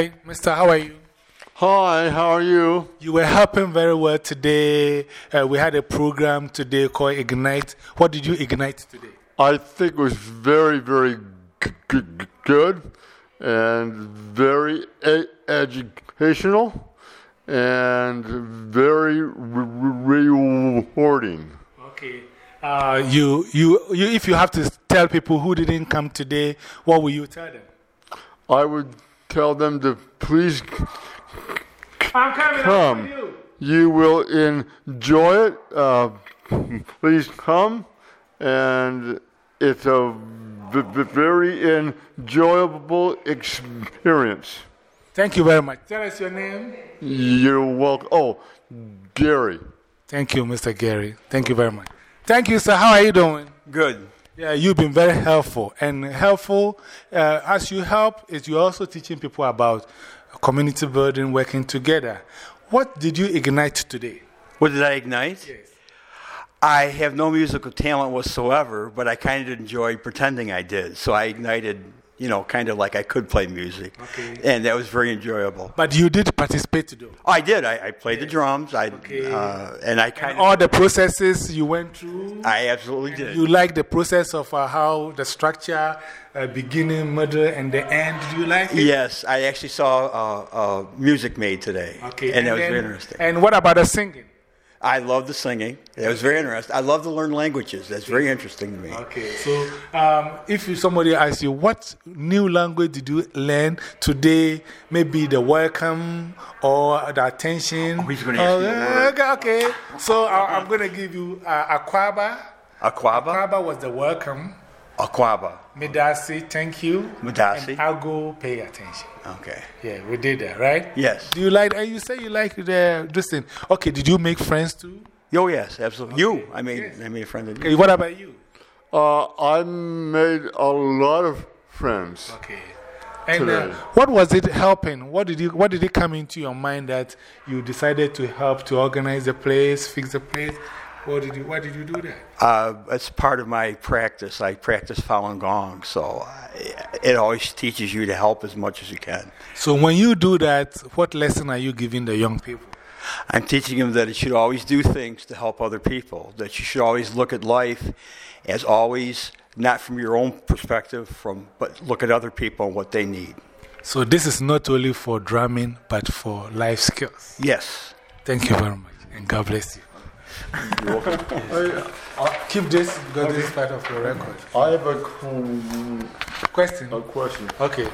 Hi, Mr. How are you? Hi, how are you? You were helping very well today. Uh, we had a program today called Ignite. What did you ignite today? I think it was very, very good and very educational and very re- rewarding. Okay. Uh, you, you, you, if you have to tell people who didn't come today, what will you tell them? I would tell them to please I'm coming Come. you. you will enjoy it. Uh, please come, and it's a v- v- very enjoyable experience. Thank you very much. Tell us your name. You're welcome. Oh, Gary. Thank you, Mr. Gary. Thank you very much. Thank you, sir. How are you doing? Good. Yeah, you've been very helpful. And helpful, uh, as you help, is you're also teaching people about community building, working together. What did you ignite today? What did I ignite? Yes. I have no musical talent whatsoever, but I kind of enjoyed pretending I did. So I ignited, you know, kind of like I could play music. Okay. And that was very enjoyable. But you did participate. Oh, I did. I, I played the drums. I, Okay. uh, and I kind All of. the processes you went through, I absolutely did. you like the process of uh, how the structure, uh, beginning, middle, and the end. Do you like it? Yes, I actually saw uh, uh, music made today. Okay. And that was then- very interesting. And what about the singing? I love the singing. That was very interesting. I love to learn languages. That's very interesting to me. Okay, so um, if somebody asks you, what new language did you learn today? Maybe the welcome or the attention. Oh, he's gonna ask me a okay, okay. So I, I'm going to give you uh, Akwaaba. Akwaaba? Akwaaba was the welcome. Akwaaba. Medasi, thank you. Medasi. And I'll go pay attention. Okay. Yeah, we did that, right? Yes. Do you like, and you say you like the, this thing. Okay, did you make friends too? Oh, yes, absolutely. You. I made, I made a friend of you. Okay, what about you? Uh, I made a lot of friends. Okay. And uh, what was it helping? What did, you, what did it come into your mind that you decided to help to organize the place, fix the place? What did you, why did you do that? Uh, it's part of my practice. I practice Falun Gong, so I, it always teaches you to help as much as you can. So when you do that, what lesson are you giving the young people? I'm teaching them that you should always do things to help other people, that you should always look at life as always not from your own perspective, from, but look at other people and what they need. So this is not only for drumming, but for life skills. Yes. Thank you very much, and God bless you. Uh, keep this because this is part of your record. I have a, qu- Question? a question. Okay.